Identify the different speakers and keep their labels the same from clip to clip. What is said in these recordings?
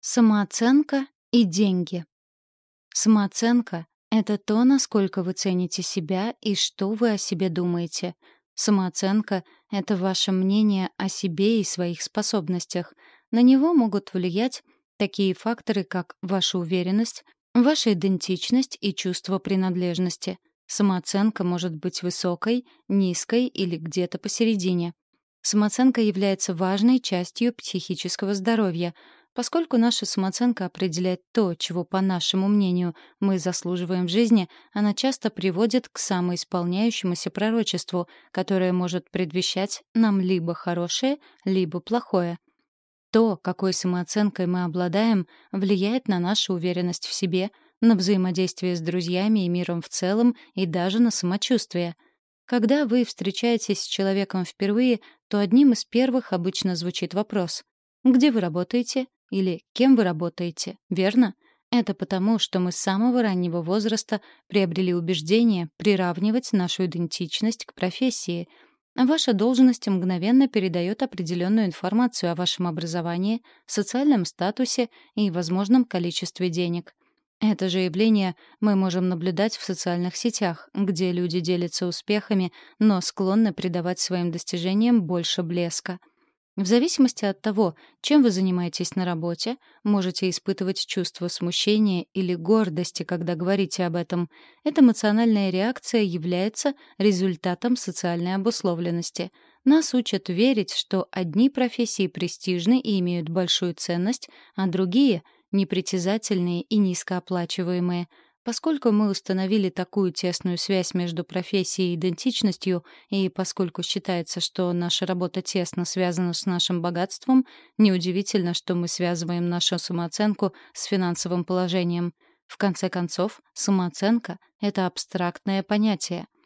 Speaker 1: Самооценка и деньги. Самооценка — это то, насколько вы цените себя и что вы о себе думаете. Самооценка — это ваше мнение о себе и своих способностях. На него могут влиять такие факторы, как ваша уверенность, ваша идентичность и чувство принадлежности. Самооценка может быть высокой, низкой или где-то посередине. Самооценка является важной частью психического здоровья — Поскольку наша самооценка определяет то, чего, по нашему мнению, мы заслуживаем в жизни, она часто приводит к самоисполняющемуся пророчеству, которое может предвещать нам либо хорошее, либо плохое. То, какой самооценкой мы обладаем, влияет на нашу уверенность в себе, на взаимодействие с друзьями и миром в целом и даже на самочувствие. Когда вы встречаетесь с человеком впервые, то одним из первых обычно звучит вопрос «Где вы работаете? Или кем вы работаете, верно? Это потому, что мы с самого раннего возраста приобрели убеждение приравнивать нашу идентичность к профессии. Ваша должность мгновенно передает определенную информацию о вашем образовании, социальном статусе и возможном количестве денег. Это же явление мы можем наблюдать в социальных сетях, где люди делятся успехами, но склонны придавать своим достижениям больше блеска — в зависимости от того, чем вы занимаетесь на работе, можете испытывать чувство смущения или гордости, когда говорите об этом. Эта эмоциональная реакция является результатом социальной обусловленности. Нас учат верить, что одни профессии престижны и имеют большую ценность, а другие — непритязательные и низкооплачиваемые — Поскольку мы установили такую тесную связь между профессией и идентичностью, и поскольку считается, что наша работа тесно связана с нашим богатством, неудивительно, что мы связываем нашу самооценку с финансовым положением. В конце концов, самооценка — это абстрактное понятие —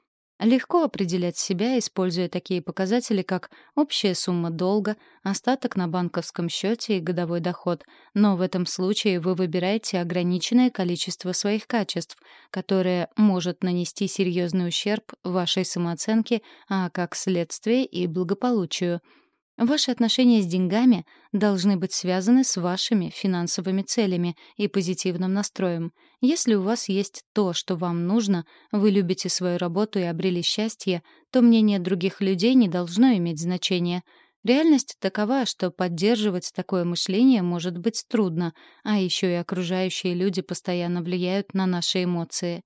Speaker 1: Легко определять себя, используя такие показатели, как общая сумма долга, остаток на банковском счете и годовой доход. Но в этом случае вы выбираете ограниченное количество своих качеств, которое может нанести серьезный ущерб вашей самооценке, а как следствие и благополучию — Ваши отношения с деньгами должны быть связаны с вашими финансовыми целями и позитивным настроем. Если у вас есть то, что вам нужно, вы любите свою работу и обрели счастье, то мнение других людей не должно иметь значения. Реальность такова, что поддерживать такое мышление может быть трудно, а еще и окружающие люди постоянно влияют на наши эмоции.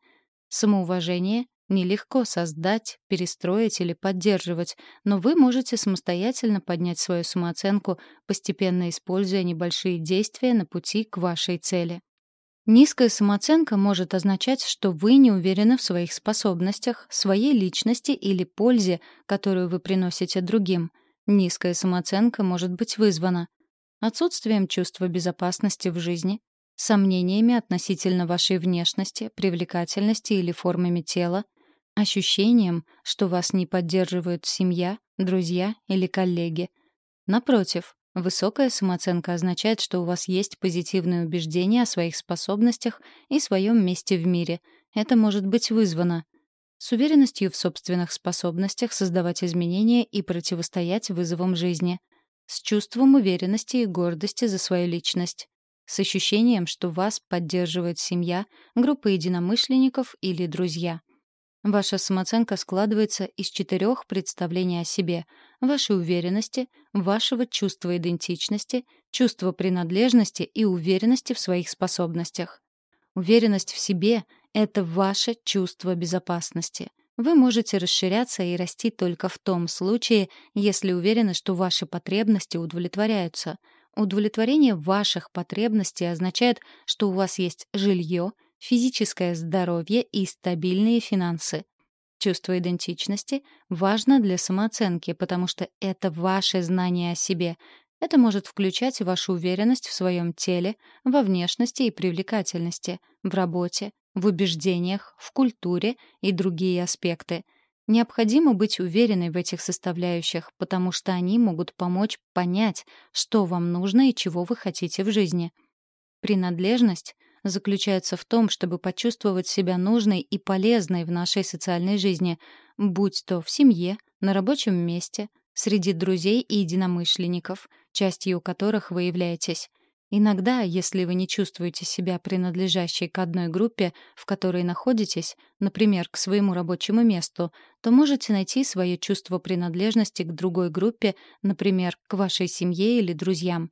Speaker 1: Самоуважение Нелегко создать, перестроить или поддерживать, но вы можете самостоятельно поднять свою самооценку, постепенно используя небольшие действия на пути к вашей цели. Низкая самооценка может означать, что вы не уверены в своих способностях, своей личности или пользе, которую вы приносите другим. Низкая самооценка может быть вызвана отсутствием чувства безопасности в жизни, сомнениями относительно вашей внешности, привлекательности или формами тела, ощущением, что вас не поддерживают семья, друзья или коллеги. Напротив, высокая самооценка означает, что у вас есть позитивные убеждения о своих способностях и своем месте в мире. Это может быть вызвано с уверенностью в собственных способностях создавать изменения и противостоять вызовам жизни, с чувством уверенности и гордости за свою личность, с ощущением, что вас поддерживает семья, группа единомышленников или друзья — Ваша самооценка складывается из четырех представлений о себе — вашей уверенности, вашего чувства идентичности, чувства принадлежности и уверенности в своих способностях. Уверенность в себе — это ваше чувство безопасности. Вы можете расширяться и расти только в том случае, если уверены, что ваши потребности удовлетворяются. Удовлетворение ваших потребностей означает, что у вас есть жилье — физическое здоровье и стабильные финансы. Чувство идентичности важно для самооценки, потому что это ваше знание о себе. Это может включать вашу уверенность в своем теле, во внешности и привлекательности, в работе, в убеждениях, в культуре и другие аспекты. Необходимо быть уверенной в этих составляющих, потому что они могут помочь понять, что вам нужно и чего вы хотите в жизни. Принадлежность заключается в том, чтобы почувствовать себя нужной и полезной в нашей социальной жизни, будь то в семье, на рабочем месте, среди друзей и единомышленников, частью которых вы являетесь. Иногда, если вы не чувствуете себя принадлежащей к одной группе, в которой находитесь, например, к своему рабочему месту, то можете найти свое чувство принадлежности к другой группе, например, к вашей семье или друзьям.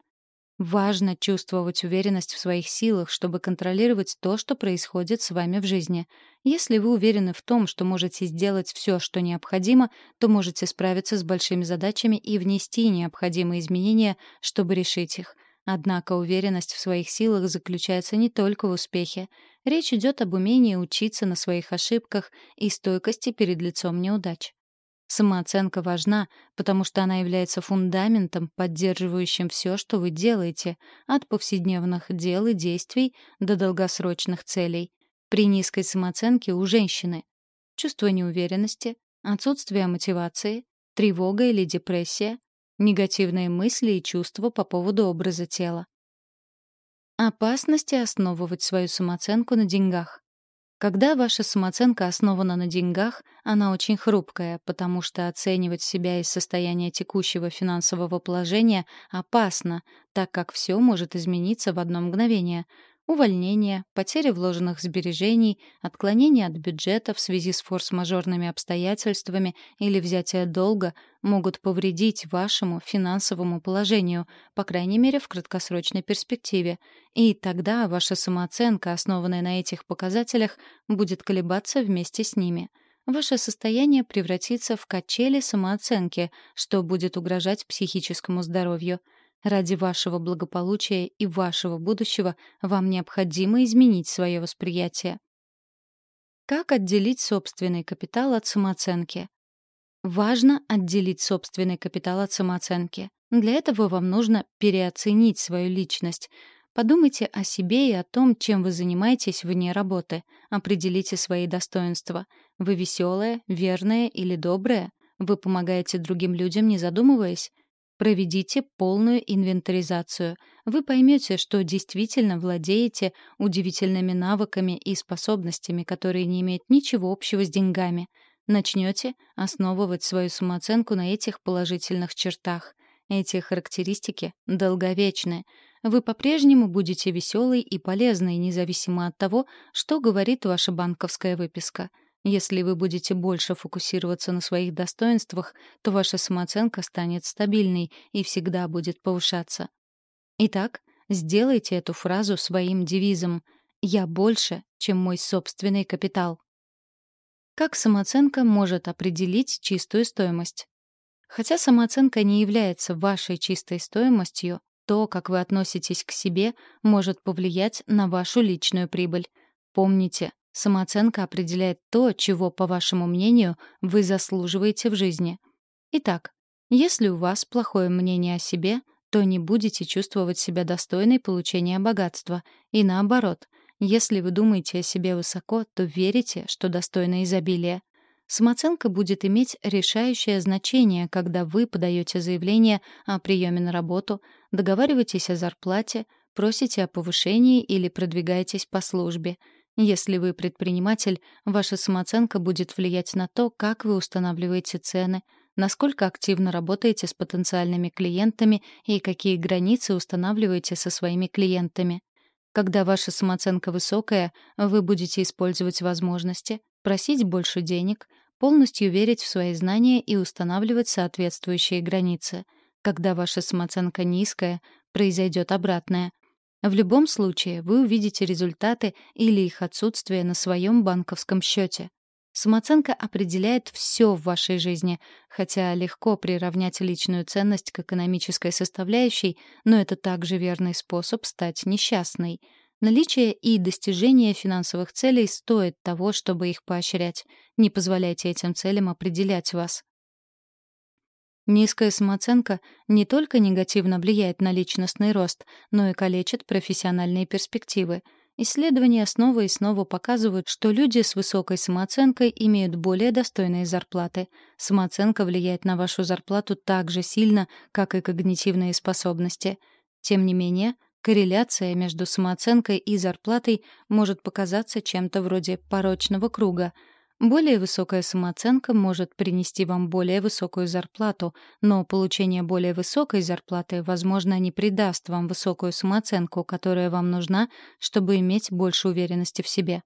Speaker 1: Важно чувствовать уверенность в своих силах, чтобы контролировать то, что происходит с вами в жизни. Если вы уверены в том, что можете сделать все, что необходимо, то можете справиться с большими задачами и внести необходимые изменения, чтобы решить их. Однако уверенность в своих силах заключается не только в успехе. Речь идет об умении учиться на своих ошибках и стойкости перед лицом неудач. Самооценка важна, потому что она является фундаментом, поддерживающим все, что вы делаете, от повседневных дел и действий до долгосрочных целей. При низкой самооценке у женщины чувство неуверенности, отсутствие мотивации, тревога или депрессия, негативные мысли и чувства по поводу образа тела. Опасности основывать свою самооценку на деньгах. Когда ваша самооценка основана на деньгах, она очень хрупкая, потому что оценивать себя из состояния текущего финансового положения опасно, так как все может измениться в одно мгновение — Увольнение, потеря вложенных сбережений, отклонение от бюджета в связи с форс-мажорными обстоятельствами или взятие долга могут повредить вашему финансовому положению, по крайней мере, в краткосрочной перспективе. И тогда ваша самооценка, основанная на этих показателях, будет колебаться вместе с ними. Ваше состояние превратится в качели самооценки, что будет угрожать психическому здоровью — Ради вашего благополучия и вашего будущего вам необходимо изменить свое восприятие. Как отделить собственный капитал от самооценки? Важно отделить собственный капитал от самооценки. Для этого вам нужно переоценить свою личность. Подумайте о себе и о том, чем вы занимаетесь вне работы. Определите свои достоинства. Вы веселая, верная или добрая? Вы помогаете другим людям, не задумываясь? Проведите полную инвентаризацию. Вы поймете, что действительно владеете удивительными навыками и способностями, которые не имеют ничего общего с деньгами. Начнете основывать свою самооценку на этих положительных чертах. Эти характеристики долговечны. Вы по-прежнему будете веселой и полезной, независимо от того, что говорит ваша банковская выписка — если вы будете больше фокусироваться на своих достоинствах, то ваша самооценка станет стабильной и всегда будет повышаться. Итак, сделайте эту фразу своим девизом «Я больше, чем мой собственный капитал». Как самооценка может определить чистую стоимость? Хотя самооценка не является вашей чистой стоимостью, то, как вы относитесь к себе, может повлиять на вашу личную прибыль. Помните, Самооценка определяет то, чего, по вашему мнению, вы заслуживаете в жизни. Итак, если у вас плохое мнение о себе, то не будете чувствовать себя достойной получения богатства. И наоборот, если вы думаете о себе высоко, то верите, что достойны изобилия. Самооценка будет иметь решающее значение, когда вы подаете заявление о приеме на работу, договариваетесь о зарплате, просите о повышении или продвигаетесь по службе — если вы предприниматель, ваша самооценка будет влиять на то, как вы устанавливаете цены, насколько активно работаете с потенциальными клиентами и какие границы устанавливаете со своими клиентами. Когда ваша самооценка высокая, вы будете использовать возможности, просить больше денег, полностью верить в свои знания и устанавливать соответствующие границы. Когда ваша самооценка низкая, произойдет обратное. В любом случае вы увидите результаты или их отсутствие на своем банковском счете. Самооценка определяет все в вашей жизни, хотя легко приравнять личную ценность к экономической составляющей, но это также верный способ стать несчастной. Наличие и достижение финансовых целей стоит того, чтобы их поощрять. Не позволяйте этим целям определять вас. Низкая самооценка не только негативно влияет на личностный рост, но и калечит профессиональные перспективы. Исследования снова и снова показывают, что люди с высокой самооценкой имеют более достойные зарплаты. Самооценка влияет на вашу зарплату так же сильно, как и когнитивные способности. Тем не менее, корреляция между самооценкой и зарплатой может показаться чем-то вроде порочного круга — Более высокая самооценка может принести вам более высокую зарплату, но получение более высокой зарплаты, возможно, не придаст вам высокую самооценку, которая вам нужна, чтобы иметь больше уверенности в себе.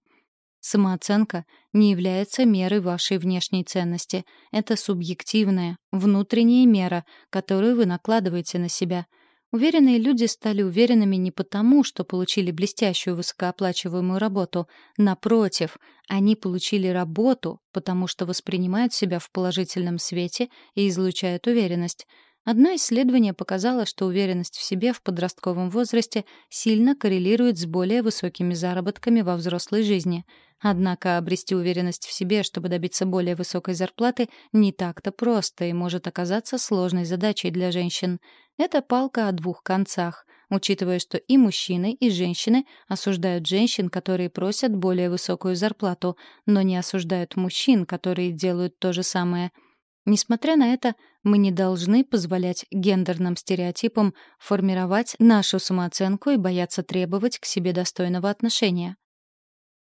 Speaker 1: Самооценка не является мерой вашей внешней ценности. Это субъективная, внутренняя мера, которую вы накладываете на себя — Уверенные люди стали уверенными не потому, что получили блестящую высокооплачиваемую работу. Напротив, они получили работу, потому что воспринимают себя в положительном свете и излучают уверенность. Одно исследование показало, что уверенность в себе в подростковом возрасте сильно коррелирует с более высокими заработками во взрослой жизни. Однако обрести уверенность в себе, чтобы добиться более высокой зарплаты, не так-то просто и может оказаться сложной задачей для женщин. Это палка о двух концах, учитывая, что и мужчины, и женщины осуждают женщин, которые просят более высокую зарплату, но не осуждают мужчин, которые делают то же самое — Несмотря на это, мы не должны позволять гендерным стереотипам формировать нашу самооценку и бояться требовать к себе достойного отношения.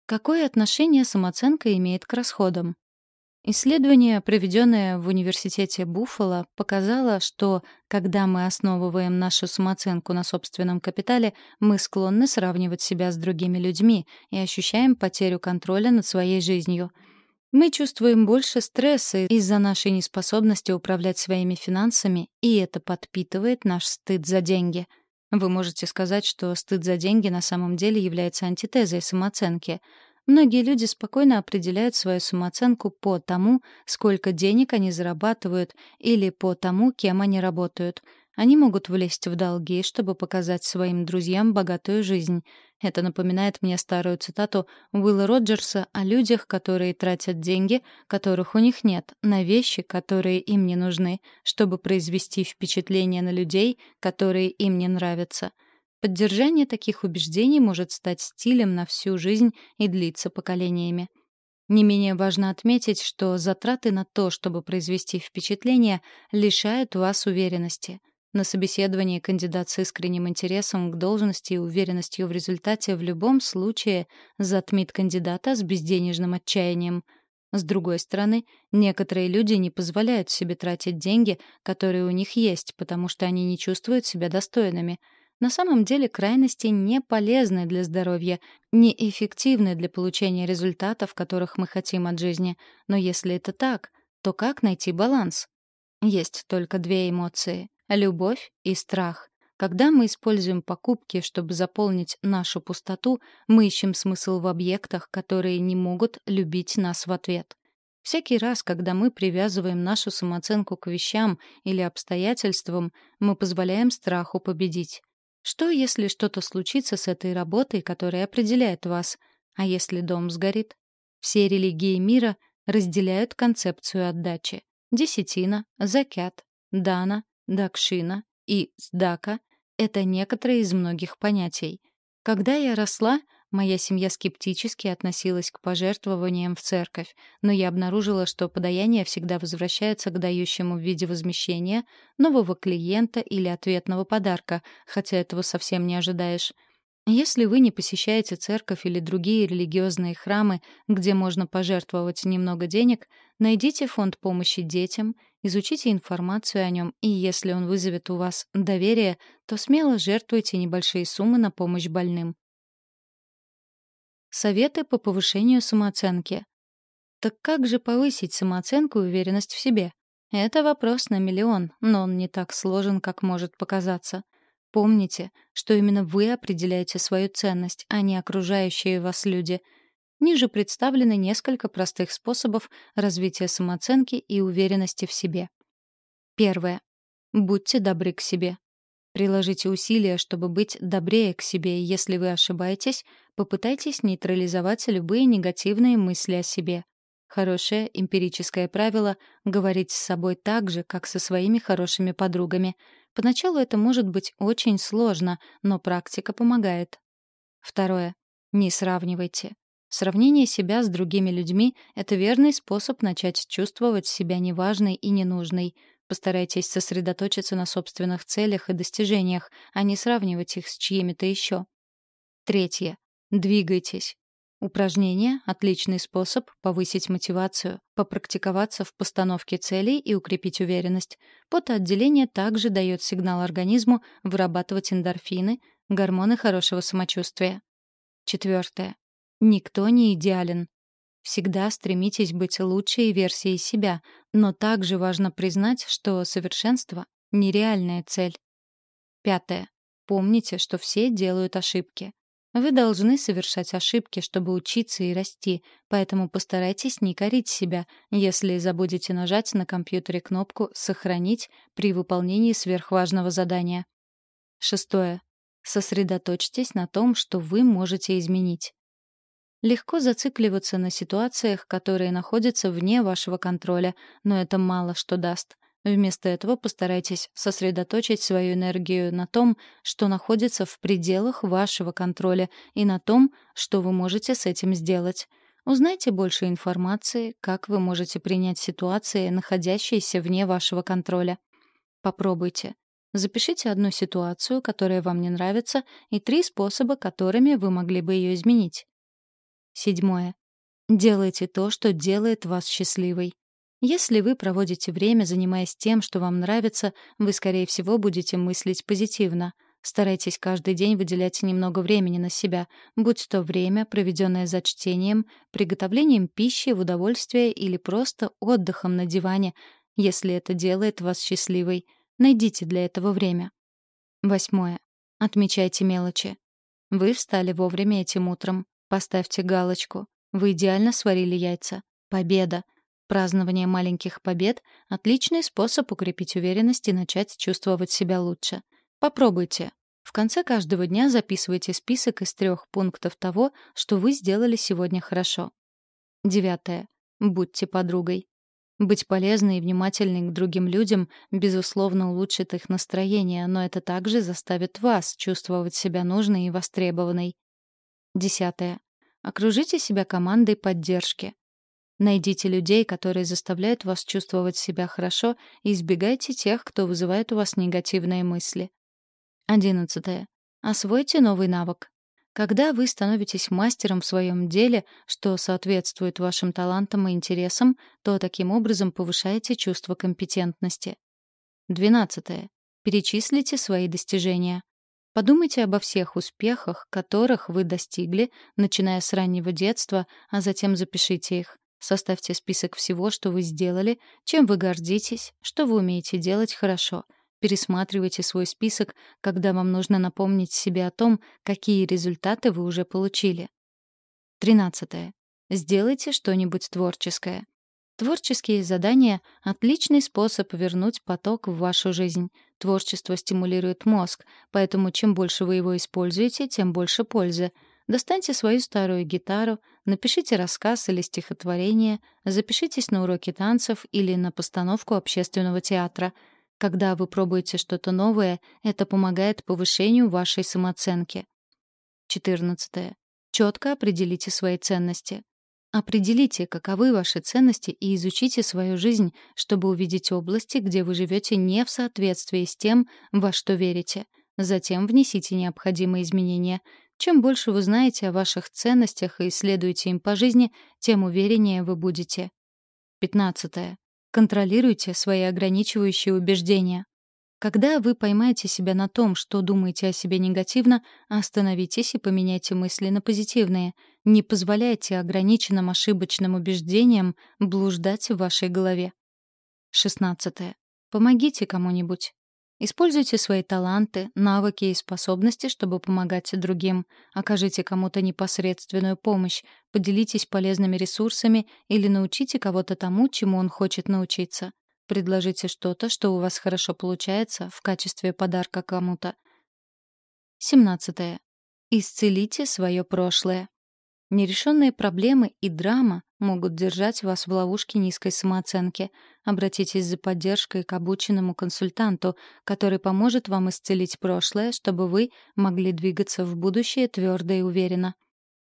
Speaker 1: Какое отношение самооценка имеет к расходам? Исследование, проведенное в университете Буффало, показало, что когда мы основываем нашу самооценку на собственном капитале, мы склонны сравнивать себя с другими людьми и ощущаем потерю контроля над своей жизнью — мы чувствуем больше стресса из-за нашей неспособности управлять своими финансами, и это подпитывает наш стыд за деньги. Вы можете сказать, что стыд за деньги на самом деле является антитезой самооценки. Многие люди спокойно определяют свою самооценку по тому, сколько денег они зарабатывают, или по тому, кем они работают — они могут влезть в долги, чтобы показать своим друзьям богатую жизнь. Это напоминает мне старую цитату Уилла Роджерса о людях, которые тратят деньги, которых у них нет, на вещи, которые им не нужны, чтобы произвести впечатление на людей, которые им не нравятся. Поддержание таких убеждений может стать стилем на всю жизнь и длиться поколениями. Не менее важно отметить, что затраты на то, чтобы произвести впечатление, лишают вас уверенности. На собеседовании кандидат с искренним интересом к должности и уверенностью в результате в любом случае затмит кандидата с безденежным отчаянием. С другой стороны, некоторые люди не позволяют себе тратить деньги, которые у них есть, потому что они не чувствуют себя достойными. На самом деле крайности не полезны для здоровья, не эффективны для получения результатов, которых мы хотим от жизни. Но если это так, то как найти баланс? Есть только две эмоции любовь и страх. Когда мы используем покупки, чтобы заполнить нашу пустоту, мы ищем смысл в объектах, которые не могут любить нас в ответ. Всякий раз, когда мы привязываем нашу самооценку к вещам или обстоятельствам, мы позволяем страху победить. Что, если что-то случится с этой работой, которая определяет вас? А если дом сгорит? Все религии мира разделяют концепцию отдачи. Десятина, закят, дана, дакшина и сдака — это некоторые из многих понятий. Когда я росла, моя семья скептически относилась к пожертвованиям в церковь, но я обнаружила, что подаяние всегда возвращается к дающему в виде возмещения, нового клиента или ответного подарка, хотя этого совсем не ожидаешь. Если вы не посещаете церковь или другие религиозные храмы, где можно пожертвовать немного денег, найдите фонд помощи детям, изучите информацию о нем, и если он вызовет у вас доверие, то смело жертвуйте небольшие суммы на помощь больным. Советы по повышению самооценки. Так как же повысить самооценку и уверенность в себе? Это вопрос на миллион, но он не так сложен, как может показаться. Помните, что именно вы определяете свою ценность, а не окружающие вас люди. Ниже представлены несколько простых способов развития самооценки и уверенности в себе. Первое. Будьте добры к себе. Приложите усилия, чтобы быть добрее к себе, и если вы ошибаетесь, попытайтесь нейтрализовать любые негативные мысли о себе. Хорошее эмпирическое правило — говорить с собой так же, как со своими хорошими подругами — Поначалу это может быть очень сложно, но практика помогает. Второе. Не сравнивайте. Сравнение себя с другими людьми — это верный способ начать чувствовать себя неважной и ненужной. Постарайтесь сосредоточиться на собственных целях и достижениях, а не сравнивать их с чьими-то еще. Третье. Двигайтесь. Упражнения — отличный способ повысить мотивацию, попрактиковаться в постановке целей и укрепить уверенность. Потоотделение также дает сигнал организму вырабатывать эндорфины, гормоны хорошего самочувствия. Четвертое. Никто не идеален. Всегда стремитесь быть лучшей версией себя, но также важно признать, что совершенство — нереальная цель. Пятое. Помните, что все делают ошибки. Вы должны совершать ошибки, чтобы учиться и расти, поэтому постарайтесь не корить себя, если забудете нажать на компьютере кнопку «Сохранить» при выполнении сверхважного задания. Шестое. Сосредоточьтесь на том, что вы можете изменить. Легко зацикливаться на ситуациях, которые находятся вне вашего контроля, но это мало что даст. Вместо этого постарайтесь сосредоточить свою энергию на том, что находится в пределах вашего контроля, и на том, что вы можете с этим сделать. Узнайте больше информации, как вы можете принять ситуации, находящиеся вне вашего контроля. Попробуйте. Запишите одну ситуацию, которая вам не нравится, и три способа, которыми вы могли бы ее изменить. Седьмое. Делайте то, что делает вас счастливой. Если вы проводите время, занимаясь тем, что вам нравится, вы, скорее всего, будете мыслить позитивно. Старайтесь каждый день выделять немного времени на себя, будь то время, проведенное за чтением, приготовлением пищи в удовольствие или просто отдыхом на диване, если это делает вас счастливой. Найдите для этого время. Восьмое. Отмечайте мелочи. Вы встали вовремя этим утром. Поставьте галочку. Вы идеально сварили яйца. Победа. Празднование маленьких побед — отличный способ укрепить уверенность и начать чувствовать себя лучше. Попробуйте. В конце каждого дня записывайте список из трех пунктов того, что вы сделали сегодня хорошо. Девятое. Будьте подругой. Быть полезной и внимательной к другим людям, безусловно, улучшит их настроение, но это также заставит вас чувствовать себя нужной и востребованной. Десятое. Окружите себя командой поддержки. Найдите людей, которые заставляют вас чувствовать себя хорошо, и избегайте тех, кто вызывает у вас негативные мысли. Одиннадцатое. Освойте новый навык. Когда вы становитесь мастером в своем деле, что соответствует вашим талантам и интересам, то таким образом повышаете чувство компетентности. Двенадцатое. Перечислите свои достижения. Подумайте обо всех успехах, которых вы достигли, начиная с раннего детства, а затем запишите их. Составьте список всего, что вы сделали, чем вы гордитесь, что вы умеете делать хорошо. Пересматривайте свой список, когда вам нужно напомнить себе о том, какие результаты вы уже получили. 13. Сделайте что-нибудь творческое. Творческие задания — отличный способ вернуть поток в вашу жизнь. Творчество стимулирует мозг, поэтому чем больше вы его используете, тем больше пользы — Достаньте свою старую гитару, напишите рассказ или стихотворение, запишитесь на уроки танцев или на постановку общественного театра. Когда вы пробуете что-то новое, это помогает повышению вашей самооценки. 14. Четко определите свои ценности. Определите, каковы ваши ценности и изучите свою жизнь, чтобы увидеть области, где вы живете не в соответствии с тем, во что верите. Затем внесите необходимые изменения. Чем больше вы знаете о ваших ценностях и следуете им по жизни, тем увереннее вы будете. 15. Контролируйте свои ограничивающие убеждения. Когда вы поймаете себя на том, что думаете о себе негативно, остановитесь и поменяйте мысли на позитивные. Не позволяйте ограниченным ошибочным убеждениям блуждать в вашей голове. 16. Помогите кому-нибудь. Используйте свои таланты, навыки и способности, чтобы помогать другим. Окажите кому-то непосредственную помощь, поделитесь полезными ресурсами или научите кого-то тому, чему он хочет научиться. Предложите что-то, что у вас хорошо получается, в качестве подарка кому-то. 17. Исцелите свое прошлое. Нерешенные проблемы и драма могут держать вас в ловушке низкой самооценки. Обратитесь за поддержкой к обученному консультанту, который поможет вам исцелить прошлое, чтобы вы могли двигаться в будущее твердо и уверенно.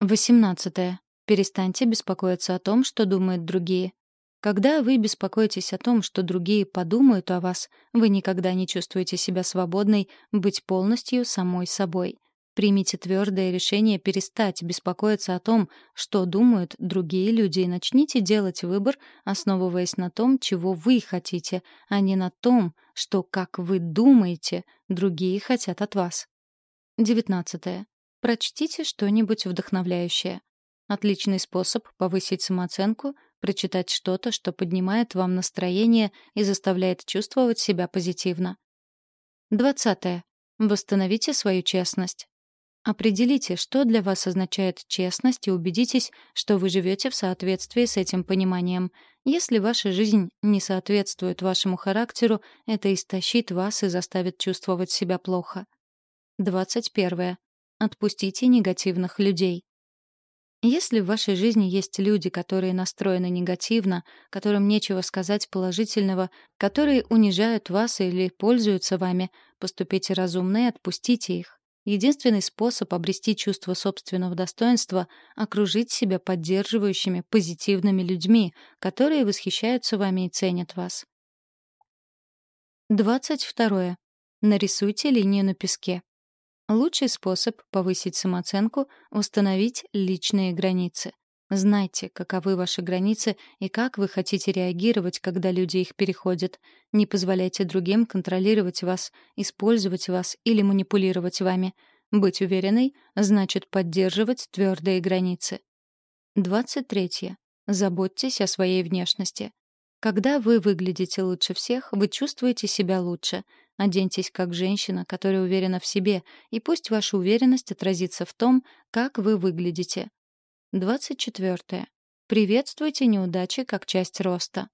Speaker 1: 18. Перестаньте беспокоиться о том, что думают другие. Когда вы беспокоитесь о том, что другие подумают о вас, вы никогда не чувствуете себя свободной быть полностью самой собой. Примите твердое решение перестать беспокоиться о том, что думают другие люди, и начните делать выбор, основываясь на том, чего вы хотите, а не на том, что, как вы думаете, другие хотят от вас. 19. Прочтите что-нибудь вдохновляющее. Отличный способ повысить самооценку — прочитать что-то, что поднимает вам настроение и заставляет чувствовать себя позитивно. 20. Восстановите свою честность. Определите, что для вас означает честность, и убедитесь, что вы живете в соответствии с этим пониманием. Если ваша жизнь не соответствует вашему характеру, это истощит вас и заставит чувствовать себя плохо. 21. Отпустите негативных людей. Если в вашей жизни есть люди, которые настроены негативно, которым нечего сказать положительного, которые унижают вас или пользуются вами, поступите разумно и отпустите их. Единственный способ обрести чувство собственного достоинства — окружить себя поддерживающими, позитивными людьми, которые восхищаются вами и ценят вас. 22. Нарисуйте линию на песке. Лучший способ повысить самооценку — установить личные границы. Знайте, каковы ваши границы и как вы хотите реагировать, когда люди их переходят. Не позволяйте другим контролировать вас, использовать вас или манипулировать вами. Быть уверенной значит поддерживать твердые границы. 23. Заботьтесь о своей внешности. Когда вы выглядите лучше всех, вы чувствуете себя лучше. Оденьтесь как женщина, которая уверена в себе, и пусть ваша уверенность отразится в том, как вы выглядите. 24. Приветствуйте неудачи как часть роста.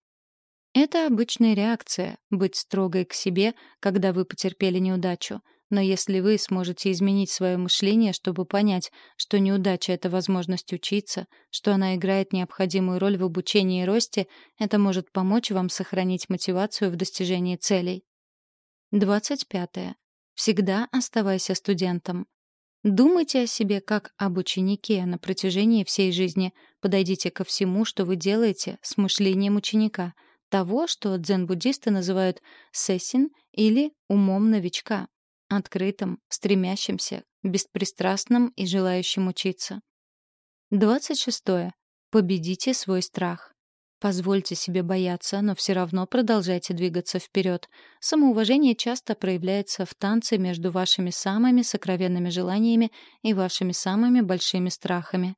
Speaker 1: Это обычная реакция — быть строгой к себе, когда вы потерпели неудачу. Но если вы сможете изменить свое мышление, чтобы понять, что неудача — это возможность учиться, что она играет необходимую роль в обучении и росте, это может помочь вам сохранить мотивацию в достижении целей. 25. Всегда оставайся студентом. Думайте о себе как об ученике на протяжении всей жизни. Подойдите ко всему, что вы делаете, с мышлением ученика, того, что дзен-буддисты называют сессин или умом новичка, открытым, стремящимся, беспристрастным и желающим учиться. 26. Победите свой страх. Позвольте себе бояться, но все равно продолжайте двигаться вперед. Самоуважение часто проявляется в танце между вашими самыми сокровенными желаниями и вашими самыми большими страхами.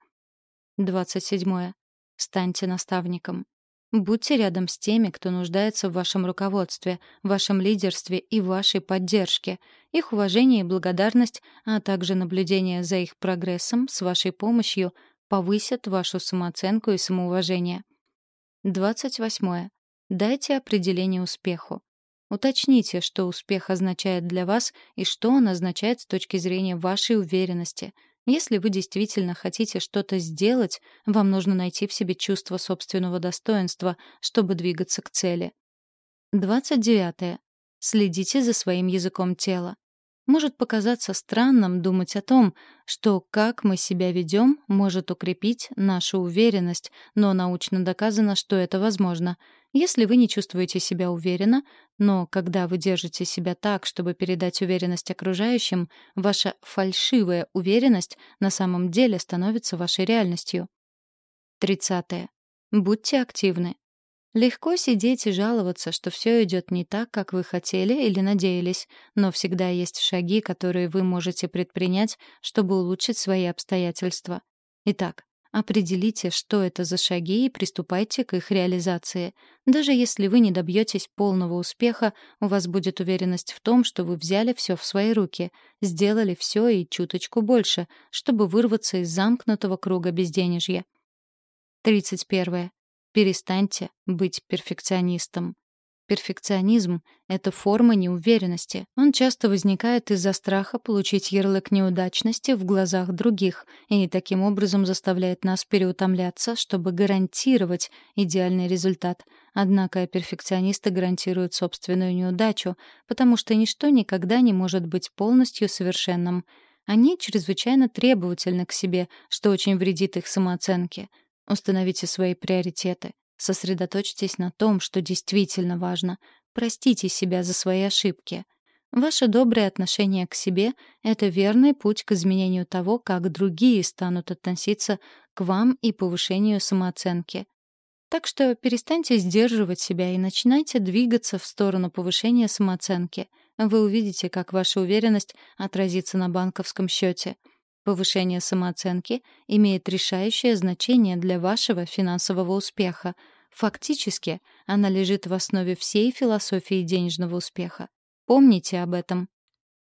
Speaker 1: 27. Станьте наставником. Будьте рядом с теми, кто нуждается в вашем руководстве, вашем лидерстве и вашей поддержке. Их уважение и благодарность, а также наблюдение за их прогрессом с вашей помощью повысят вашу самооценку и самоуважение. 28. Дайте определение успеху. Уточните, что успех означает для вас и что он означает с точки зрения вашей уверенности. Если вы действительно хотите что-то сделать, вам нужно найти в себе чувство собственного достоинства, чтобы двигаться к цели. 29. Следите за своим языком тела. Может показаться странным думать о том, что как мы себя ведем, может укрепить нашу уверенность, но научно доказано, что это возможно. Если вы не чувствуете себя уверенно, но когда вы держите себя так, чтобы передать уверенность окружающим, ваша фальшивая уверенность на самом деле становится вашей реальностью. 30. Будьте активны. Легко сидеть и жаловаться, что все идет не так, как вы хотели или надеялись, но всегда есть шаги, которые вы можете предпринять, чтобы улучшить свои обстоятельства. Итак, определите, что это за шаги и приступайте к их реализации. Даже если вы не добьетесь полного успеха, у вас будет уверенность в том, что вы взяли все в свои руки, сделали все и чуточку больше, чтобы вырваться из замкнутого круга безденежья. 31. Перестаньте быть перфекционистом. Перфекционизм — это форма неуверенности. Он часто возникает из-за страха получить ярлык неудачности в глазах других и таким образом заставляет нас переутомляться, чтобы гарантировать идеальный результат. Однако перфекционисты гарантируют собственную неудачу, потому что ничто никогда не может быть полностью совершенным. Они чрезвычайно требовательны к себе, что очень вредит их самооценке — Установите свои приоритеты. Сосредоточьтесь на том, что действительно важно. Простите себя за свои ошибки. Ваше доброе отношение к себе — это верный путь к изменению того, как другие станут относиться к вам и повышению самооценки. Так что перестаньте сдерживать себя и начинайте двигаться в сторону повышения самооценки. Вы увидите, как ваша уверенность отразится на банковском счете. Повышение самооценки имеет решающее значение для вашего финансового успеха. Фактически, она лежит в основе всей философии денежного успеха. Помните об этом.